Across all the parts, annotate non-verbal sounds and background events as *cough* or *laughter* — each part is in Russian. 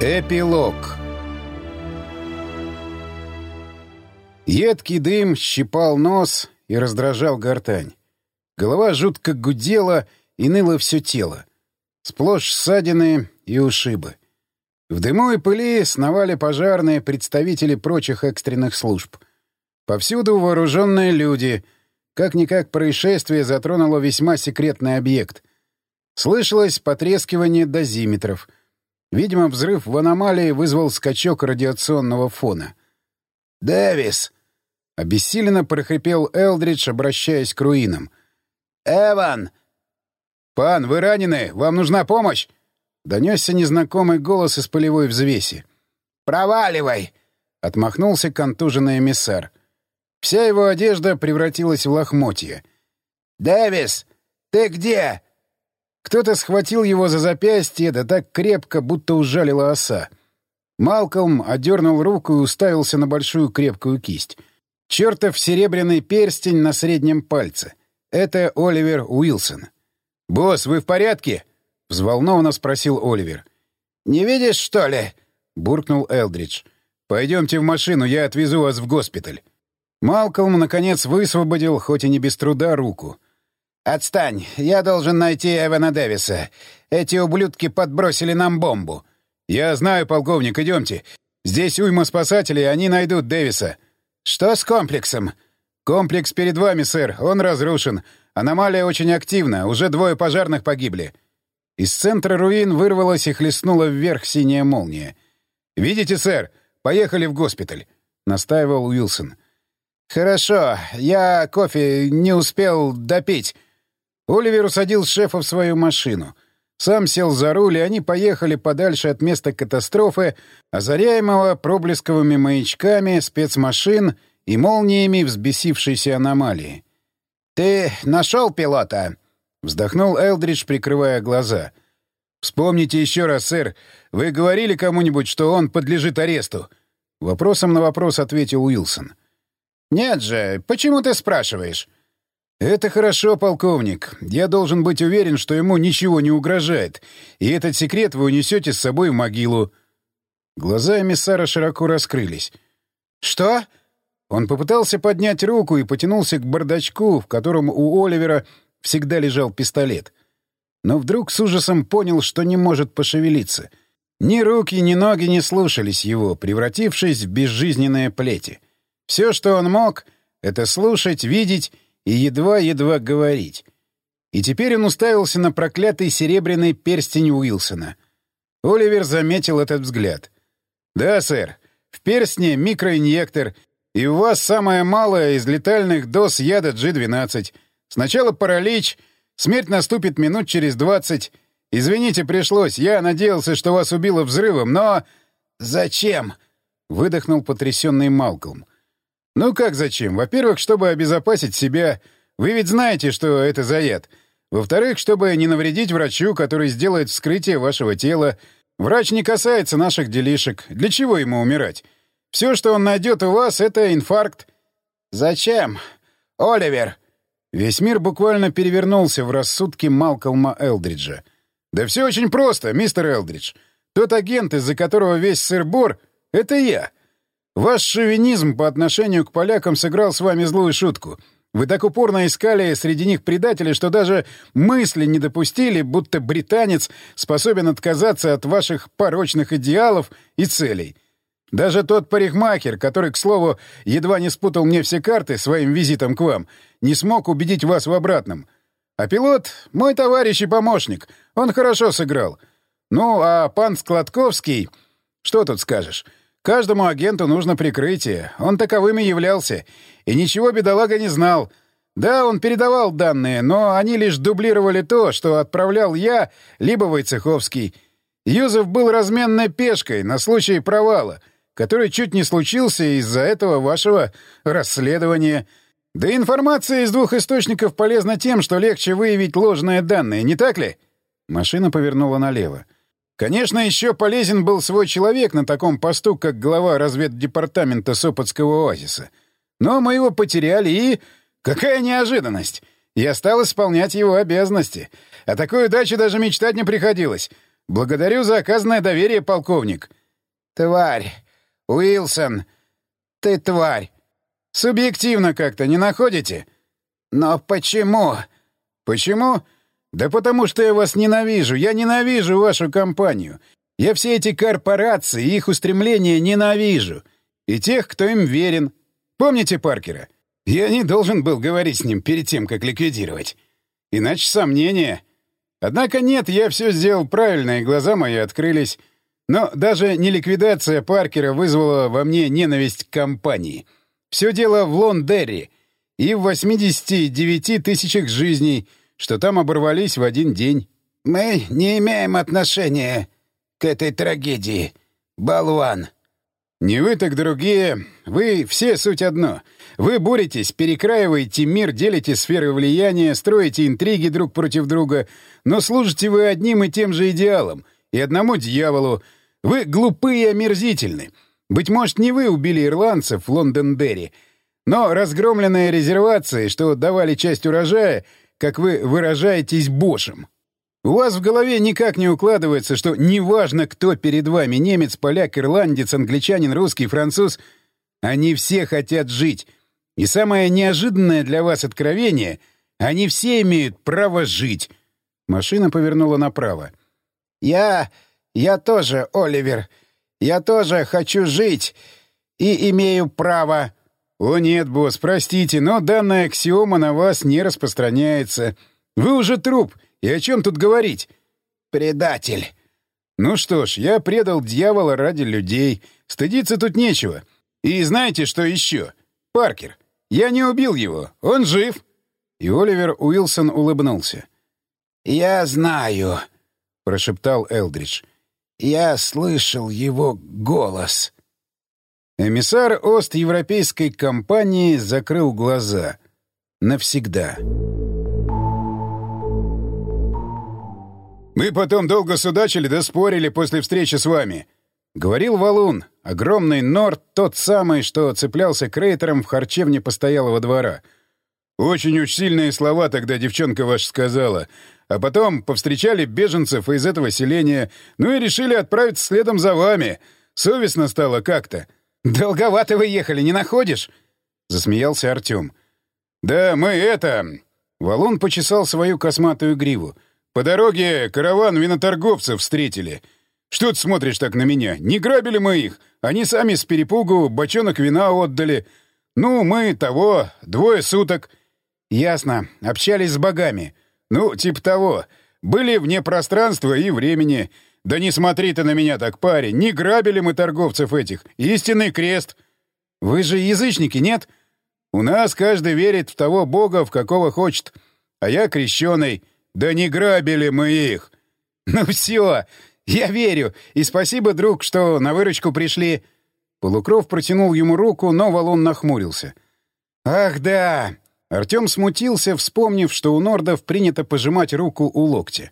Эпилог Едкий дым щипал нос и раздражал гортань. Голова жутко гудела и ныло все тело. Сплошь ссадины и ушибы. В дыму и пыли сновали пожарные представители прочих экстренных служб. Повсюду вооруженные люди. Как-никак происшествие затронуло весьма секретный объект. Слышалось потрескивание дозиметров — Видимо, взрыв в аномалии вызвал скачок радиационного фона. «Дэвис!» — обессиленно прохрипел Элдридж, обращаясь к руинам. «Эван!» «Пан, вы ранены? Вам нужна помощь?» — донесся незнакомый голос из полевой взвеси. «Проваливай!» — отмахнулся контуженный эмиссар. Вся его одежда превратилась в лохмотья. «Дэвис, ты где?» Кто-то схватил его за запястье, да так крепко, будто ужалила оса. Малкольм одернул руку и уставился на большую крепкую кисть. Чертов серебряный перстень на среднем пальце. Это Оливер Уилсон. «Босс, вы в порядке?» — взволнованно спросил Оливер. «Не видишь, что ли?» — буркнул Элдридж. «Пойдемте в машину, я отвезу вас в госпиталь». Малкольм, наконец, высвободил, хоть и не без труда, руку — «Отстань! Я должен найти Эвана Дэвиса. Эти ублюдки подбросили нам бомбу». «Я знаю, полковник, идемте. Здесь уйма спасателей, они найдут Дэвиса». «Что с комплексом?» «Комплекс перед вами, сэр. Он разрушен. Аномалия очень активна. Уже двое пожарных погибли». Из центра руин вырвалась и хлестнула вверх синяя молния. «Видите, сэр? Поехали в госпиталь», — настаивал Уилсон. «Хорошо. Я кофе не успел допить». Оливер усадил шефа в свою машину. Сам сел за руль, и они поехали подальше от места катастрофы, озаряемого проблесковыми маячками, спецмашин и молниями взбесившейся аномалии. «Ты нашел пилота?» — вздохнул Элдридж, прикрывая глаза. «Вспомните еще раз, сэр. Вы говорили кому-нибудь, что он подлежит аресту?» Вопросом на вопрос ответил Уилсон. «Нет же. Почему ты спрашиваешь?» «Это хорошо, полковник. Я должен быть уверен, что ему ничего не угрожает, и этот секрет вы унесете с собой в могилу». Глаза эмиссара широко раскрылись. «Что?» Он попытался поднять руку и потянулся к бардачку, в котором у Оливера всегда лежал пистолет. Но вдруг с ужасом понял, что не может пошевелиться. Ни руки, ни ноги не слушались его, превратившись в безжизненные плети. Все, что он мог, — это слушать, видеть и едва-едва говорить. И теперь он уставился на проклятый серебряный перстень Уилсона. Оливер заметил этот взгляд. «Да, сэр. В перстне микроинъектор, и у вас самая малая из летальных доз яда G12. Сначала паралич, смерть наступит минут через двадцать. Извините, пришлось. Я надеялся, что вас убило взрывом, но... Зачем? Выдохнул потрясенный Малкольм. «Ну как зачем? Во-первых, чтобы обезопасить себя. Вы ведь знаете, что это за яд. Во-вторых, чтобы не навредить врачу, который сделает вскрытие вашего тела. Врач не касается наших делишек. Для чего ему умирать? Все, что он найдет у вас, — это инфаркт». «Зачем? Оливер!» Весь мир буквально перевернулся в рассудке Малкольма Элдриджа. «Да все очень просто, мистер Элдридж. Тот агент, из-за которого весь сыр-бор, — это я. Ваш шовинизм по отношению к полякам сыграл с вами злую шутку. Вы так упорно искали среди них предателей, что даже мысли не допустили, будто британец способен отказаться от ваших порочных идеалов и целей. Даже тот парикмахер, который, к слову, едва не спутал мне все карты своим визитом к вам, не смог убедить вас в обратном. А пилот — мой товарищ и помощник. Он хорошо сыграл. Ну, а пан Складковский... Что тут скажешь? Каждому агенту нужно прикрытие. Он таковым и являлся. И ничего бедолага не знал. Да, он передавал данные, но они лишь дублировали то, что отправлял я, либо Войцеховский. Юзеф был разменной пешкой на случай провала, который чуть не случился из-за этого вашего расследования. Да информация из двух источников полезна тем, что легче выявить ложные данные, не так ли? Машина повернула налево. Конечно, еще полезен был свой человек на таком посту, как глава разведдепартамента Сопотского оазиса. Но мы его потеряли, и... Какая неожиданность! Я стал исполнять его обязанности. О такой удаче даже мечтать не приходилось. Благодарю за оказанное доверие, полковник. Тварь! Уилсон! Ты тварь! Субъективно как-то, не находите? Но почему? Почему? Да потому что я вас ненавижу. Я ненавижу вашу компанию. Я все эти корпорации и их устремления ненавижу. И тех, кто им верен. Помните Паркера? Я не должен был говорить с ним перед тем, как ликвидировать. Иначе сомнения. Однако нет, я все сделал правильно, и глаза мои открылись. Но даже не ликвидация Паркера вызвала во мне ненависть к компании. Все дело в Лондерри и в 89 тысячах жизней, что там оборвались в один день. «Мы не имеем отношения к этой трагедии, болван!» «Не вы, так другие. Вы все суть одно. Вы боретесь, перекраиваете мир, делите сферы влияния, строите интриги друг против друга, но служите вы одним и тем же идеалам, и одному дьяволу. Вы глупые и омерзительны. Быть может, не вы убили ирландцев в Лондон-Дерри, но разгромленные резервации, что давали часть урожая, как вы выражаетесь, бошем. У вас в голове никак не укладывается, что неважно, кто перед вами — немец, поляк, ирландец, англичанин, русский, француз — они все хотят жить. И самое неожиданное для вас откровение — они все имеют право жить. Машина повернула направо. «Я... я тоже, Оливер. Я тоже хочу жить и имею право...» «О нет, босс, простите, но данная аксиома на вас не распространяется. Вы уже труп». И о чем тут говорить? Предатель. Ну что ж, я предал дьявола ради людей. Стыдиться тут нечего. И знаете, что еще? Паркер. Я не убил его. Он жив. И Оливер Уилсон улыбнулся. «Я знаю», — прошептал Элдридж. «Я слышал его голос». Эмиссар Ост-Европейской компании закрыл глаза. Навсегда. «Мы потом долго судачили да спорили после встречи с вами», — говорил Валун, огромный норд, тот самый, что цеплялся крейтером в харчевне постоялого двора. «Очень уж сильные слова тогда девчонка ваша сказала. А потом повстречали беженцев из этого селения, ну и решили отправиться следом за вами. Совестно стало как-то». «Долговато вы ехали, не находишь?» — засмеялся Артем. «Да мы это...» Валун почесал свою косматую гриву — по дороге караван виноторговцев встретили. Что ты смотришь так на меня? Не грабили мы их. Они сами с перепугу бочонок вина отдали. Ну, мы того, двое суток. Ясно. Общались с богами. Ну, типа того. Были вне пространства и времени. Да не смотри ты на меня так, парень. Не грабили мы торговцев этих. Истинный крест. Вы же язычники, нет? У нас каждый верит в того бога, в какого хочет. А я крещеный. «Да не грабили мы их!» *laughs* «Ну все, я верю, и спасибо, друг, что на выручку пришли». Полукров протянул ему руку, но Валун нахмурился. «Ах, да!» Артем смутился, вспомнив, что у нордов принято пожимать руку у локтя.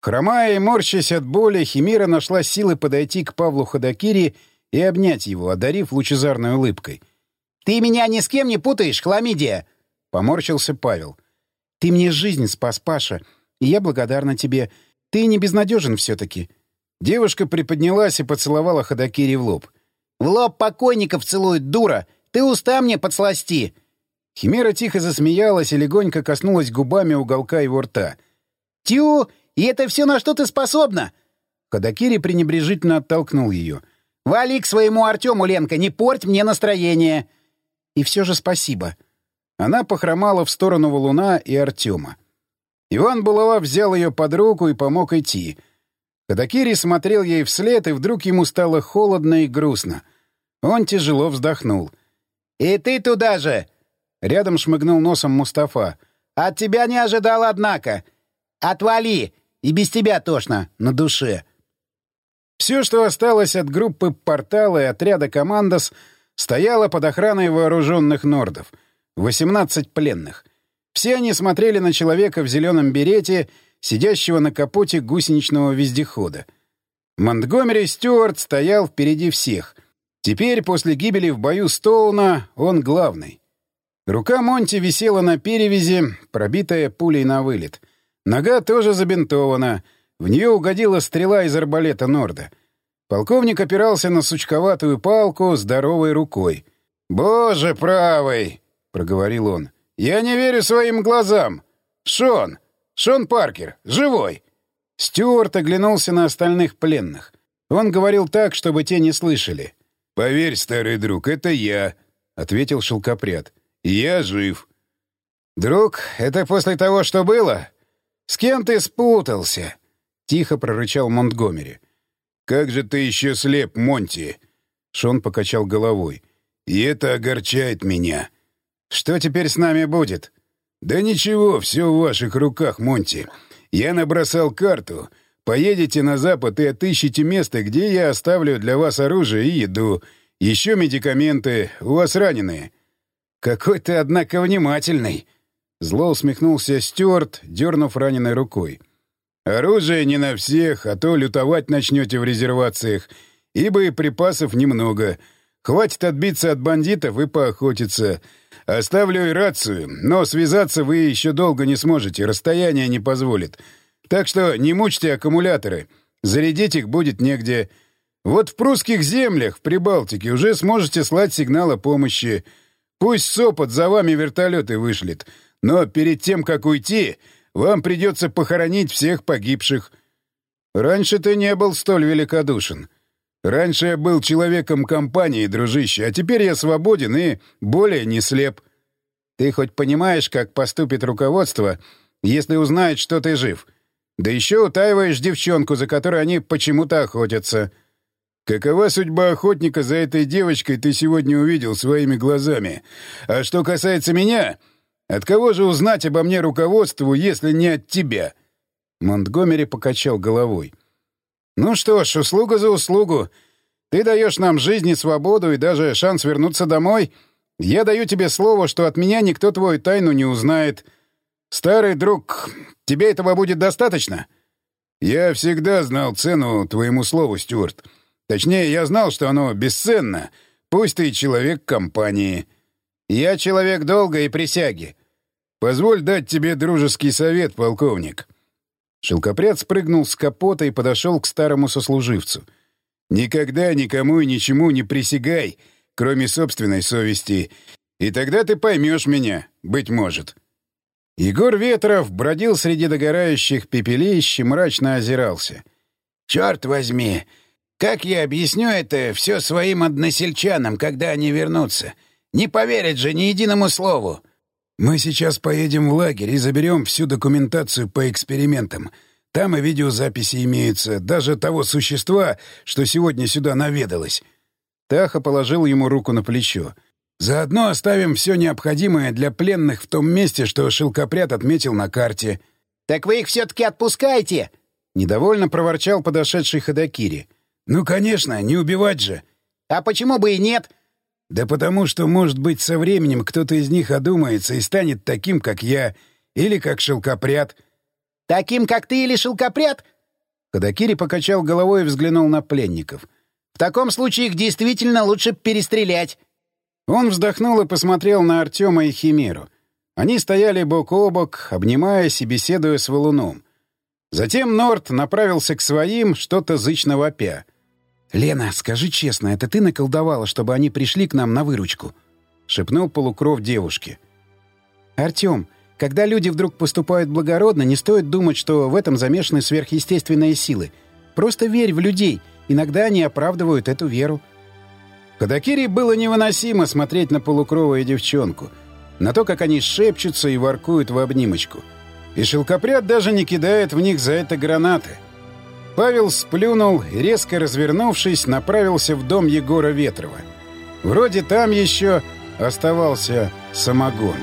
Хромая и морщась от боли, Химера нашла силы подойти к Павлу Ходокири и обнять его, одарив лучезарной улыбкой. «Ты меня ни с кем не путаешь, хламидия!» — поморщился Павел. — ты мне жизнь спас, Паша, и я благодарна тебе. Ты не безнадежен все-таки». Девушка приподнялась и поцеловала Ходокири в лоб. «В лоб покойников целует, дура! Ты уста мне подсласти!» Химера тихо засмеялась и легонько коснулась губами уголка его рта. «Тю! И это все, на что ты способна?» Ходокири пренебрежительно оттолкнул ее. «Вали к своему Артему, Ленка, не порть мне настроение!» «И все же спасибо!» Она похромала в сторону валуна и Артема. Иван Булава взял ее под руку и помог идти. Кадакири смотрел ей вслед, и вдруг ему стало холодно и грустно. Он тяжело вздохнул. «И ты туда же!» Рядом шмыгнул носом Мустафа. «От тебя не ожидал, однако! Отвали! И без тебя тошно на душе!» Все, что осталось от группы «Портала» и отряда «Командос», стояло под охраной вооруженных нордов — 18 пленных. Все они смотрели на человека в зеленом берете, сидящего на капоте гусеничного вездехода. Монтгомери Стюарт стоял впереди всех. Теперь, после гибели в бою Стоуна, он главный. Рука Монти висела на перевязи, пробитая пулей на вылет. Нога тоже забинтована. В нее угодила стрела из арбалета Норда. Полковник опирался на сучковатую палку здоровой рукой. «Боже правый!» — проговорил он. «Я не верю своим глазам! Шон! Шон Паркер! Живой!» Стюарт оглянулся на остальных пленных. Он говорил так, чтобы те не слышали. «Поверь, старый друг, это я», — ответил шелкопряд. «Я жив». «Друг, это после того, что было? С кем ты спутался?» — тихо прорычал Монтгомери. «Как же ты еще слеп, Монти!» Шон покачал головой. «И это огорчает меня». «Что теперь с нами будет?» «Да ничего, все в ваших руках, Монти. Я набросал карту. Поедете на запад и отыщите место, где я оставлю для вас оружие и еду. Еще медикаменты. У вас раненые». «Какой ты, однако, внимательный!» Зло усмехнулся Стюарт, дернув раненой рукой. «Оружие не на всех, а то лютовать начнете в резервациях. И боеприпасов немного. Хватит отбиться от бандитов и поохотиться. Оставлю и рацию, но связаться вы еще долго не сможете, расстояние не позволит. Так что не мучьте аккумуляторы. Зарядить их будет негде. Вот в прусских землях, в Прибалтике, уже сможете слать сигнал о помощи. Пусть Сопот за вами вертолеты вышлет. Но перед тем, как уйти, вам придется похоронить всех погибших. Раньше ты не был столь великодушен. Раньше я был человеком компании, дружище, а теперь я свободен и более не слеп. Ты хоть понимаешь, как поступит руководство, если узнает, что ты жив?» Да еще утаиваешь девчонку, за которой они почему-то охотятся. Какова судьба охотника за этой девочкой, ты сегодня увидел своими глазами. А что касается меня, от кого же узнать обо мне руководству, если не от тебя?» Монтгомери покачал головой. «Ну что ж, услуга за услугу. Ты даешь нам жизнь и свободу, и даже шанс вернуться домой. Я даю тебе слово, что от меня никто твою тайну не узнает». «Старый друг, тебе этого будет достаточно?» «Я всегда знал цену твоему слову, Стюарт. Точнее, я знал, что оно бесценно. Пусть ты человек компании. Я человек долга и присяги. Позволь дать тебе дружеский совет, полковник». Шелкопряд спрыгнул с капота и подошел к старому сослуживцу. «Никогда никому и ничему не присягай, кроме собственной совести. И тогда ты поймешь меня, быть может». Егор Ветров бродил среди догорающих пепелищ и мрачно озирался. «Черт возьми! Как я объясню это все своим односельчанам, когда они вернутся? Не поверят же ни единому слову!» «Мы сейчас поедем в лагерь и заберем всю документацию по экспериментам. Там и видеозаписи имеются, даже того существа, что сегодня сюда наведалось». Таха положил ему руку на плечо. Заодно оставим все необходимое для пленных в том месте, что шелкопряд отметил на карте. — Так вы их все-таки отпускаете? — недовольно проворчал подошедший Ходокири. — Ну, конечно, не убивать же. — А почему бы и нет? — Да потому что, может быть, со временем кто-то из них одумается и станет таким, как я, или как шелкопряд. — Таким, как ты или шелкопряд? Ходокири покачал головой и взглянул на пленников. — В таком случае их действительно лучше перестрелять. Он вздохнул и посмотрел на Артема и Химеру. Они стояли бок о бок, обнимаясь и беседуя с валуном. Затем Норт направился к своим, что-то зычно вопя. «Лена, скажи честно, это ты наколдовала, чтобы они пришли к нам на выручку?» — шепнул полукров девушке. «Артем, когда люди вдруг поступают благородно, не стоит думать, что в этом замешаны сверхъестественные силы. Просто верь в людей, иногда они оправдывают эту веру». Кадакири было невыносимо смотреть на полукровую девчонку, на то, как они шепчутся и воркуют в обнимочку. И шелкопряд даже не кидает в них за это гранаты. Павел сплюнул и, резко развернувшись, направился в дом Егора Ветрова. Вроде там еще оставался самогон.